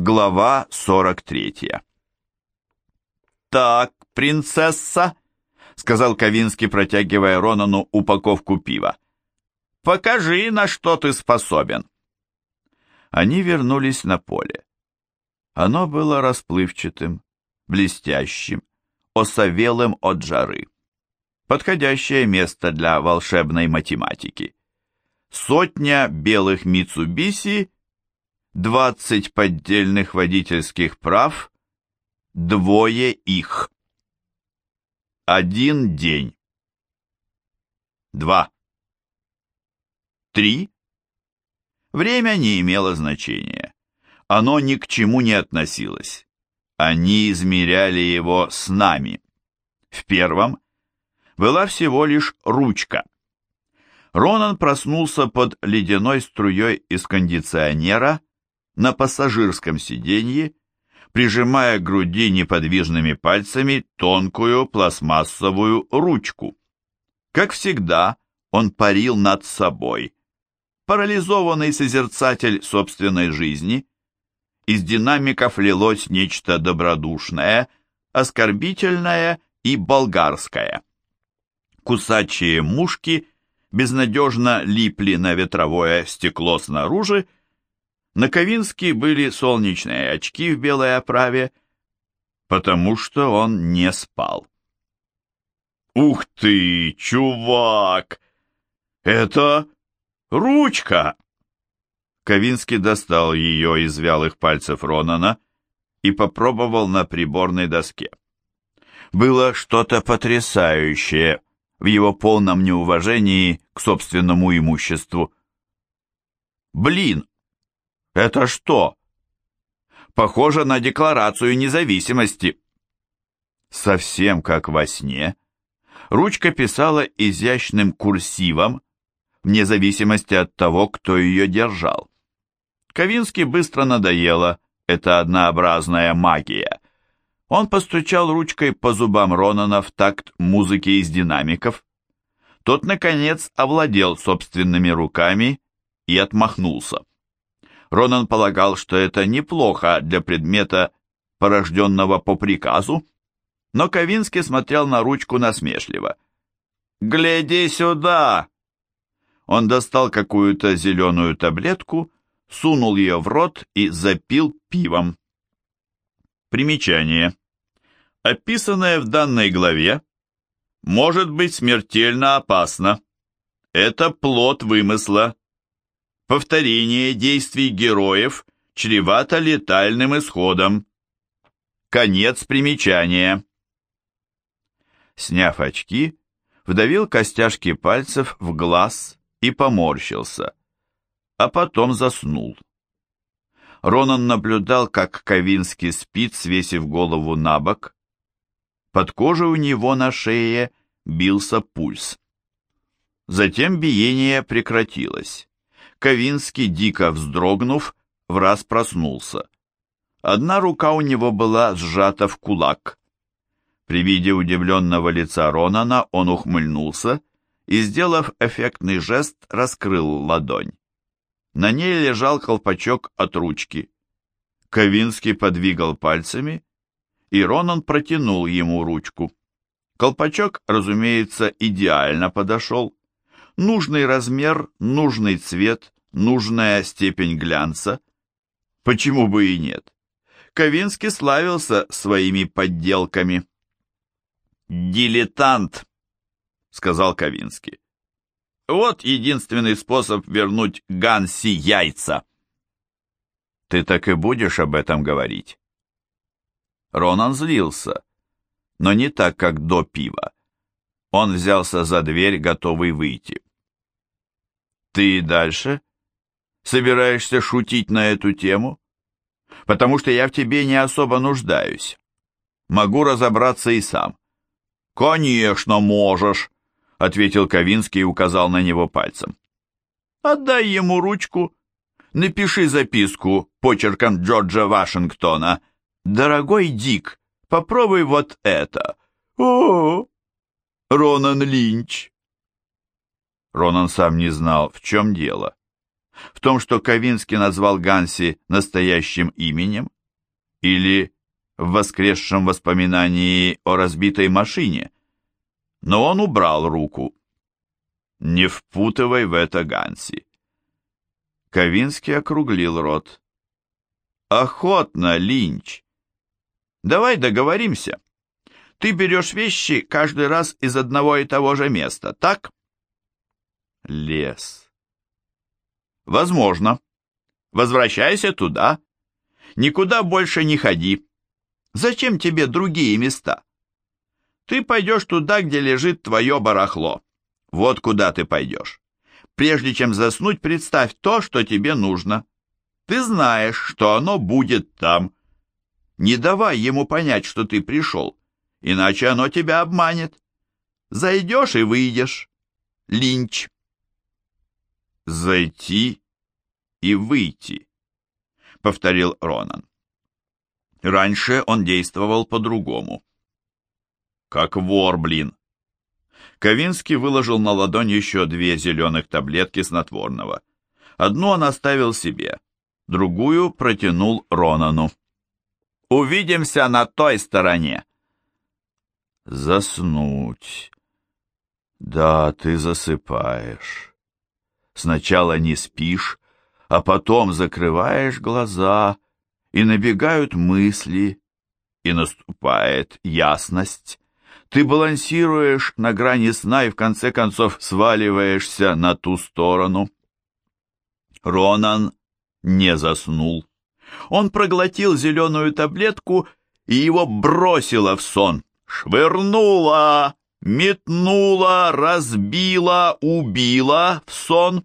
Глава 43 «Так, принцесса», — сказал Ковинский, протягивая Ронану упаковку пива, — «покажи, на что ты способен». Они вернулись на поле. Оно было расплывчатым, блестящим, осовелым от жары. Подходящее место для волшебной математики. Сотня белых Митсубиси, двадцать поддельных водительских прав, двое их. Один день. Два. Три. Время не имело значения. Оно ни к чему не относилось. Они измеряли его с нами. В первом была всего лишь ручка. Ронан проснулся под ледяной струей из кондиционера на пассажирском сиденье, прижимая к груди неподвижными пальцами тонкую пластмассовую ручку. Как всегда, он парил над собой, парализованный созерцатель собственной жизни. Из динамиков лилось нечто добродушное, оскорбительное и болгарское. Кусачие мушки безнадежно липли на ветровое стекло снаружи, на Ковинске были солнечные очки в белой оправе, потому что он не спал. «Ух ты, чувак! Это Ручка!» Ковинский достал ее из вялых пальцев Ронана и попробовал на приборной доске. Было что-то потрясающее в его полном неуважении к собственному имуществу. «Блин! Это что?» «Похоже на Декларацию независимости». Совсем как во сне, ручка писала изящным курсивом, вне зависимости от того, кто ее держал. Ковински быстро надоело эта однообразная магия. Он постучал ручкой по зубам Ронана в такт музыки из динамиков. Тот, наконец, овладел собственными руками и отмахнулся. Ронан полагал, что это неплохо для предмета, порожденного по приказу, но Ковинский смотрел на ручку насмешливо. «Гляди сюда!» Он достал какую-то зеленую таблетку, сунул ее в рот и запил пивом. Примечание. Описанное в данной главе может быть смертельно опасно. Это плод вымысла. Повторение действий героев чревато летальным исходом. Конец примечания. Сняв очки, вдавил костяшки пальцев в глаз и поморщился, а потом заснул. Ронан наблюдал, как Ковинский спит, свесив голову на бок. Под кожей у него на шее бился пульс. Затем биение прекратилось. Ковинский, дико вздрогнув, в раз проснулся. Одна рука у него была сжата в кулак. При виде удивленного лица Ронана он ухмыльнулся и, сделав эффектный жест, раскрыл ладонь. На ней лежал колпачок от ручки. Ковинский подвигал пальцами, и Ронан протянул ему ручку. Колпачок, разумеется, идеально подошел. Нужный размер, нужный цвет, нужная степень глянца. Почему бы и нет? Ковинский славился своими подделками. «Дилетант!» сказал Ковинский. Вот единственный способ вернуть Ганси яйца. Ты так и будешь об этом говорить? Ронан злился, но не так, как до пива. Он взялся за дверь, готовый выйти. Ты дальше собираешься шутить на эту тему? Потому что я в тебе не особо нуждаюсь. Могу разобраться и сам. Конечно, можешь, — ответил Ковинский и указал на него пальцем. «Отдай ему ручку. Напиши записку почерком Джорджа Вашингтона. Дорогой Дик, попробуй вот это. О, Ронан Линч». Ронан сам не знал, в чем дело. В том, что Ковинский назвал Ганси настоящим именем? Или в воскресшем воспоминании о разбитой машине? Но он убрал руку. Не впутывай в это Ганси. Ковинский округлил рот. Охотно, Линч. Давай договоримся. Ты берешь вещи каждый раз из одного и того же места, так? Лес. Возможно. Возвращайся туда. Никуда больше не ходи. Зачем тебе другие места? Ты пойдешь туда, где лежит твое барахло. Вот куда ты пойдешь. Прежде чем заснуть, представь то, что тебе нужно. Ты знаешь, что оно будет там. Не давай ему понять, что ты пришел, иначе оно тебя обманет. Зайдешь и выйдешь. Линч. Зайти и выйти, повторил Ронан. Раньше он действовал по-другому. Как вор, блин. Ковинский выложил на ладонь еще две зеленых таблетки снотворного. Одну он оставил себе, другую протянул Ронану. «Увидимся на той стороне!» «Заснуть. Да, ты засыпаешь. Сначала не спишь, а потом закрываешь глаза, и набегают мысли, и наступает ясность, ты балансируешь на грани сна и в конце концов сваливаешься на ту сторону. Ронан не заснул. Он проглотил зеленую таблетку и его бросило в сон. Швырнула, метнула, разбила, убила в сон.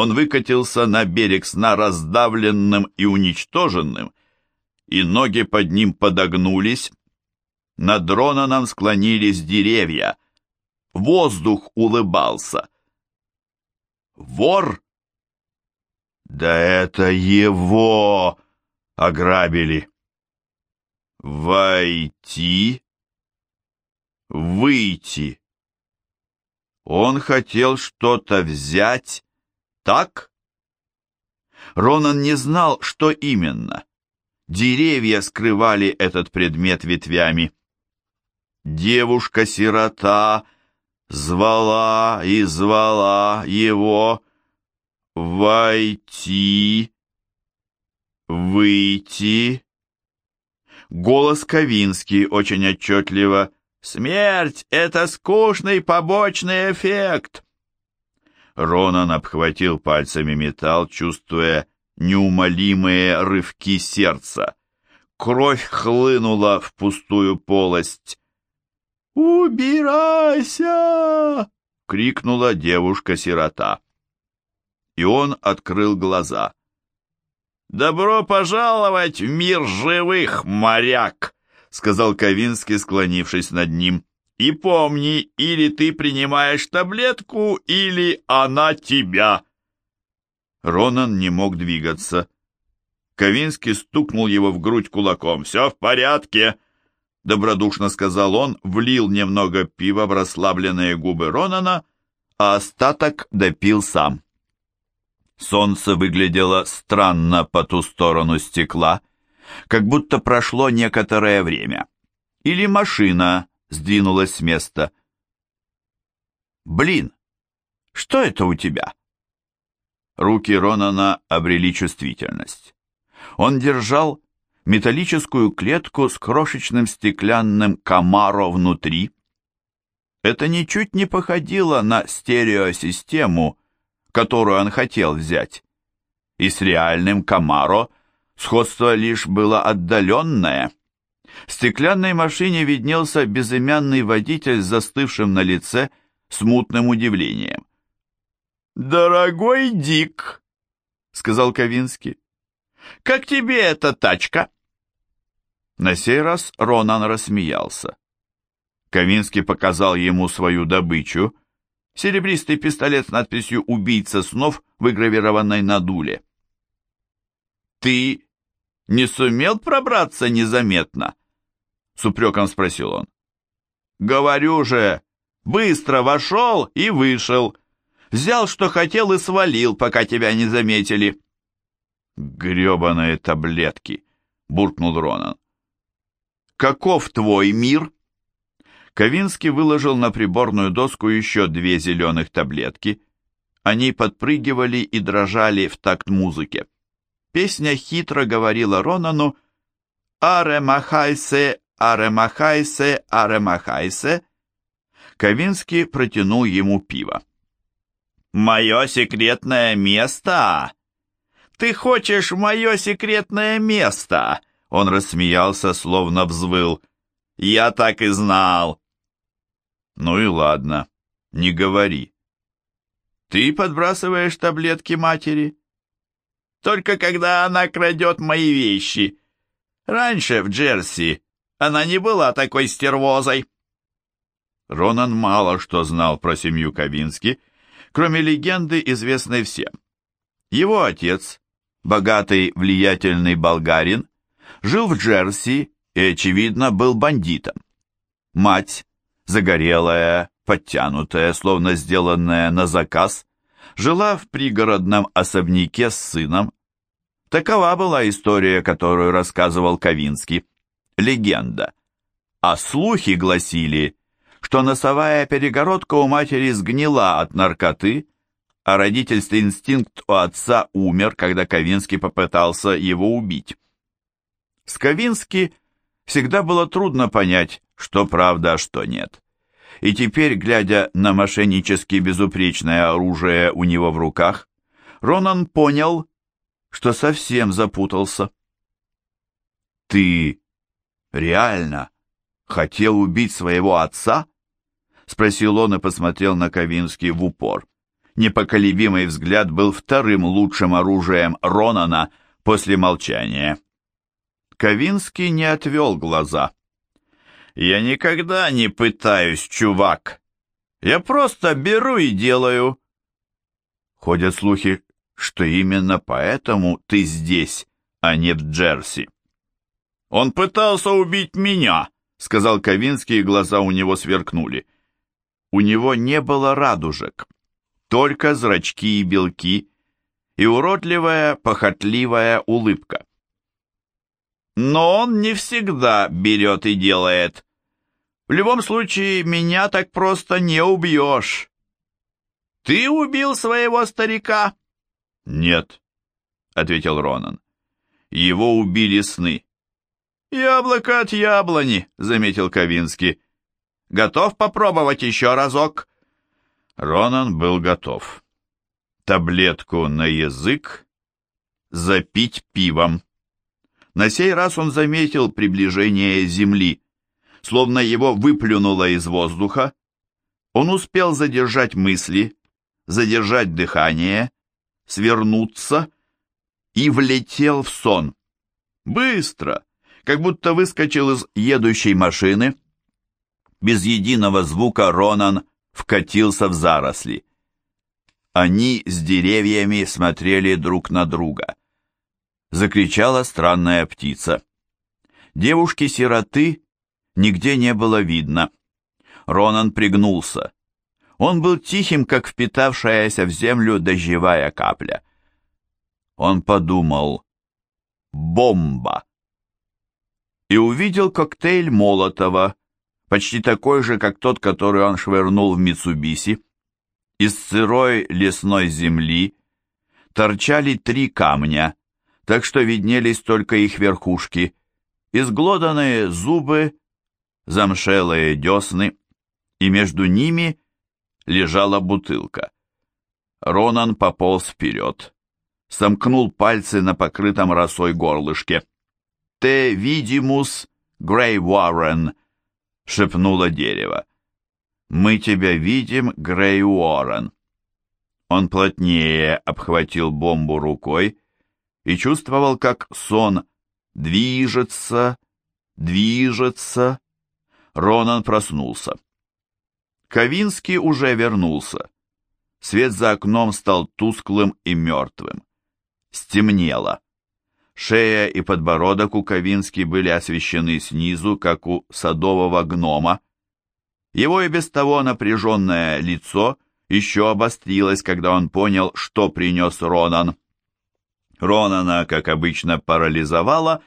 Он выкатился на берег сна раздавленным и уничтоженным, и ноги под ним подогнулись, над Ронаном склонились деревья. Воздух улыбался. Вор? Да это его ограбили. Войти? Выйти. Он хотел что-то взять, так? Ронан не знал, что именно. Деревья скрывали этот предмет ветвями. Девушка-сирота звала и звала его войти, выйти. Голос Ковинский очень отчетливо «Смерть — это скучный побочный эффект!» Ронан обхватил пальцами металл, чувствуя неумолимые рывки сердца. Кровь хлынула в пустую полость. «Убирайся!» — крикнула девушка-сирота. И он открыл глаза. «Добро пожаловать в мир живых, моряк!» — сказал Ковинский, склонившись над ним. «И помни, или ты принимаешь таблетку, или она тебя!» Ронан не мог двигаться. Ковинский стукнул его в грудь кулаком. «Все в порядке!» — добродушно сказал он, влил немного пива в расслабленные губы Ронана, а остаток допил сам. Солнце выглядело странно по ту сторону стекла, как будто прошло некоторое время. Или машина сдвинулась с места. «Блин, что это у тебя?» Руки Ронана обрели чувствительность. Он держал металлическую клетку с крошечным стеклянным комаро внутри. Это ничуть не походило на стереосистему, которую он хотел взять. И с реальным комаро сходство лишь было отдаленное. В стеклянной машине виднелся безымянный водитель с застывшим на лице смутным удивлением. «Дорогой Дик», — сказал Ковинский, — «как тебе эта тачка?» На сей раз Ронан рассмеялся. Ковинский показал ему свою добычу, серебристый пистолет с надписью «Убийца снов», выгравированной на дуле. «Ты не сумел пробраться незаметно?» — с упреком спросил он. «Говорю же, быстро вошел и вышел. Взял, что хотел, и свалил, пока тебя не заметили». «Гребаные таблетки!» — буркнул Ронан. «Каков твой мир?» Ковинский выложил на приборную доску еще две зеленых таблетки. Они подпрыгивали и дрожали в такт музыке. Песня хитро говорила Ронану «Аре махайсе, аре махайсе, аре махайсе». Ковинский протянул ему пиво. «Мое секретное место! Ты хочешь мое секретное место?» Он рассмеялся, словно взвыл. «Я так и знал!» «Ну и ладно, не говори. Ты подбрасываешь таблетки матери?» «Только когда она крадет мои вещи. Раньше в Джерси она не была такой стервозой». Ронан мало что знал про семью Кавински, кроме легенды, известной всем. Его отец, богатый, влиятельный болгарин, жил в Джерси и, очевидно, был бандитом. Мать, загорелая, подтянутая, словно сделанная на заказ, жила в пригородном особняке с сыном. Такова была история, которую рассказывал Кавинский. Легенда. А слухи гласили, что носовая перегородка у матери сгнила от наркоты, а родительский инстинкт у отца умер, когда Ковинский попытался его убить. С Ковински всегда было трудно понять, что правда, а что нет. И теперь, глядя на мошеннически безупречное оружие у него в руках, Ронан понял, что совсем запутался. «Ты реально хотел убить своего отца?» — спросил он и посмотрел на Ковинский в упор. Непоколебимый взгляд был вторым лучшим оружием Ронана после молчания. Ковинский не отвел глаза. «Я никогда не пытаюсь, чувак. Я просто беру и делаю». Ходят слухи, что именно поэтому ты здесь, а не в Джерси. «Он пытался убить меня», — сказал Ковинский, и глаза у него сверкнули. У него не было радужек, только зрачки и белки и уродливая, похотливая улыбка. Но он не всегда берет и делает. В любом случае, меня так просто не убьешь. Ты убил своего старика? Нет, ответил Ронан. Его убили сны. Яблоко от яблони, заметил Ковинский. Готов попробовать еще разок? Ронан был готов. Таблетку на язык, запить пивом. На сей раз он заметил приближение Земли, словно его выплюнуло из воздуха. Он успел задержать мысли, задержать дыхание, свернуться и влетел в сон. Быстро, как будто выскочил из едущей машины. Без единого звука Ронан вкатился в заросли. Они с деревьями смотрели друг на друга закричала странная птица. Девушки-сироты нигде не было видно. Ронан пригнулся. Он был тихим, как впитавшаяся в землю дождевая капля. Он подумал «Бомба!» И увидел коктейль Молотова, почти такой же, как тот, который он швырнул в Митсубиси. Из сырой лесной земли торчали три камня, так что виднелись только их верхушки, изглоданные зубы, замшелые десны, и между ними лежала бутылка. Ронан пополз вперед, сомкнул пальцы на покрытом росой горлышке. «Те видимус Грей Уоррен», — шепнуло дерево. «Мы тебя видим, Грей Уоррен». Он плотнее обхватил бомбу рукой и чувствовал, как сон движется, движется. Ронан проснулся. Ковинский уже вернулся. Свет за окном стал тусклым и мертвым. Стемнело. Шея и подбородок у Ковински были освещены снизу, как у садового гнома. Его и без того напряженное лицо еще обострилось, когда он понял, что принес Ронан. Ронана, как обычно, парализовало,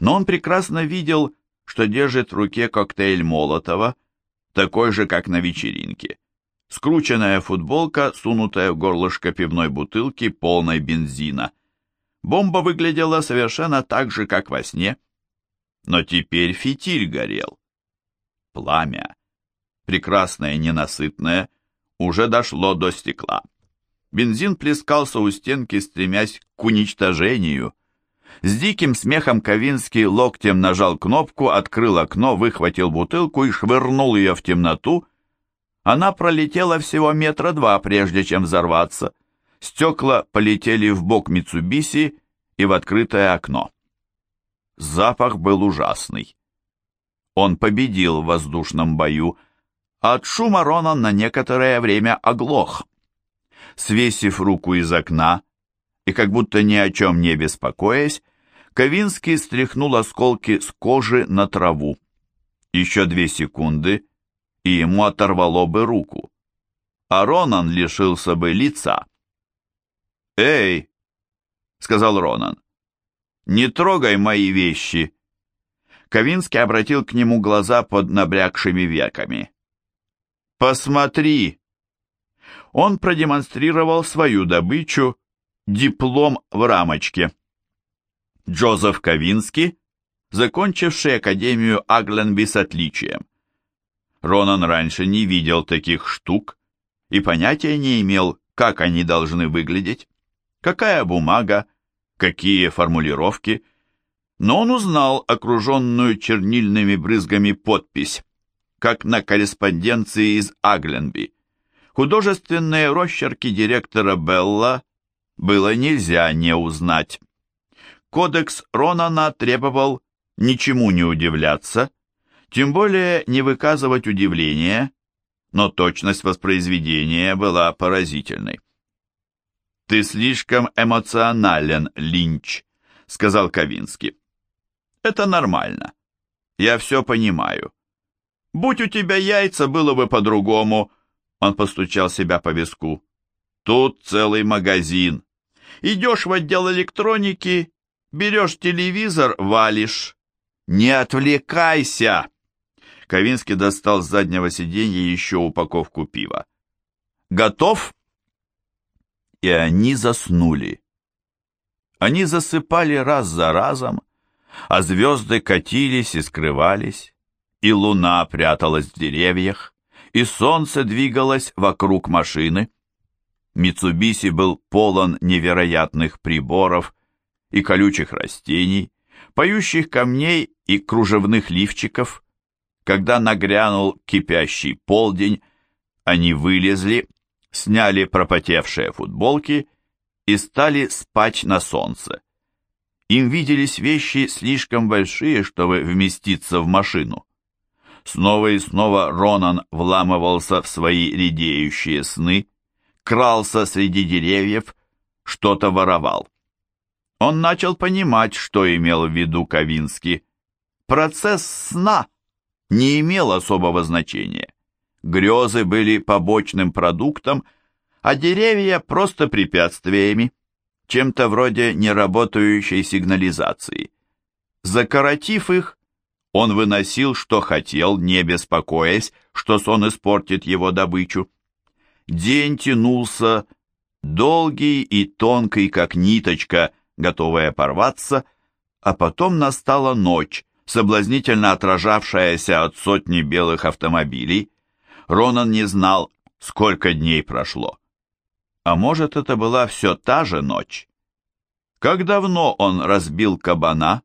но он прекрасно видел, что держит в руке коктейль Молотова, такой же, как на вечеринке. Скрученная футболка, сунутая в горлышко пивной бутылки, полной бензина. Бомба выглядела совершенно так же, как во сне, но теперь фитиль горел. Пламя, прекрасное и ненасытное, уже дошло до стекла. Бензин плескался у стенки, стремясь к уничтожению. С диким смехом Ковинский локтем нажал кнопку, открыл окно, выхватил бутылку и швырнул ее в темноту. Она пролетела всего метра два, прежде чем взорваться. Стекла полетели в бок Митсубиси и в открытое окно. Запах был ужасный. Он победил в воздушном бою, а от шума Ронан на некоторое время оглох свесив руку из окна и как будто ни о чем не беспокоясь, Ковинский стряхнул осколки с кожи на траву. Еще две секунды, и ему оторвало бы руку. А Ронан лишился бы лица. «Эй!» — сказал Ронан. «Не трогай мои вещи!» Ковинский обратил к нему глаза под набрякшими веками. «Посмотри!» он продемонстрировал свою добычу, диплом в рамочке. Джозеф Ковински, закончивший Академию Агленби с отличием. Ронан раньше не видел таких штук и понятия не имел, как они должны выглядеть, какая бумага, какие формулировки, но он узнал окруженную чернильными брызгами подпись, как на корреспонденции из Агленби. Художественные росчерки директора Белла было нельзя не узнать. Кодекс Ронана требовал ничему не удивляться, тем более не выказывать удивления, но точность воспроизведения была поразительной. «Ты слишком эмоционален, Линч», — сказал Ковинский. «Это нормально. Я все понимаю. Будь у тебя яйца, было бы по-другому», он постучал себя по виску. Тут целый магазин. Идешь в отдел электроники, берешь телевизор, валишь. Не отвлекайся! Ковинский достал с заднего сиденья еще упаковку пива. Готов? И они заснули. Они засыпали раз за разом, а звезды катились и скрывались, и луна пряталась в деревьях и солнце двигалось вокруг машины. Митсубиси был полон невероятных приборов и колючих растений, поющих камней и кружевных лифчиков. Когда нагрянул кипящий полдень, они вылезли, сняли пропотевшие футболки и стали спать на солнце. Им виделись вещи слишком большие, чтобы вместиться в машину. Снова и снова Ронан вламывался в свои редеющие сны, крался среди деревьев, что-то воровал. Он начал понимать, что имел в виду Ковинский. Процесс сна не имел особого значения. Грезы были побочным продуктом, а деревья просто препятствиями, чем-то вроде неработающей сигнализации. Закоротив их, он выносил, что хотел, не беспокоясь, что сон испортит его добычу. День тянулся, долгий и тонкий, как ниточка, готовая порваться, а потом настала ночь, соблазнительно отражавшаяся от сотни белых автомобилей. Ронан не знал, сколько дней прошло. А может, это была все та же ночь? Как давно он разбил кабана?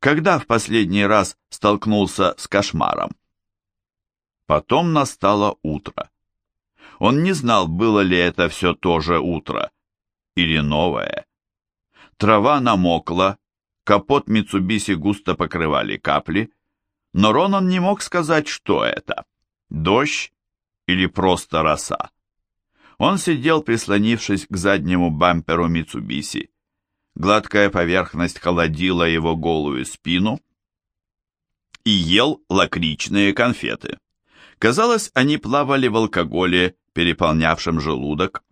когда в последний раз столкнулся с кошмаром. Потом настало утро. Он не знал, было ли это все то же утро или новое. Трава намокла, капот Митсубиси густо покрывали капли, но Ронан не мог сказать, что это – дождь или просто роса. Он сидел, прислонившись к заднему бамперу Митсубиси. Гладкая поверхность холодила его голую спину и ел лакричные конфеты. Казалось, они плавали в алкоголе переполнявшим желудок.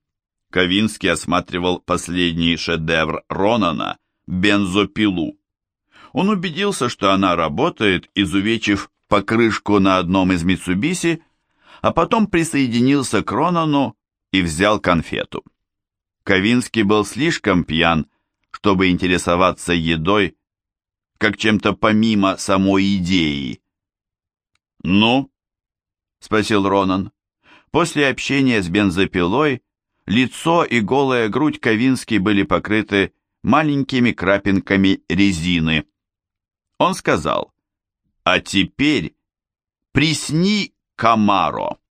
Ковинский осматривал последний шедевр Ронана – бензопилу. Он убедился, что она работает, изувечив покрышку на одном из Митсубиси, а потом присоединился к Ронану и взял конфету. Ковинский был слишком пьян, чтобы интересоваться едой, как чем-то помимо самой идеи. «Ну?» — спросил Ронан. После общения с бензопилой лицо и голая грудь Ковински были покрыты маленькими крапинками резины. Он сказал, «А теперь присни Камаро».